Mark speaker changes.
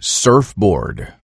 Speaker 1: surfboard.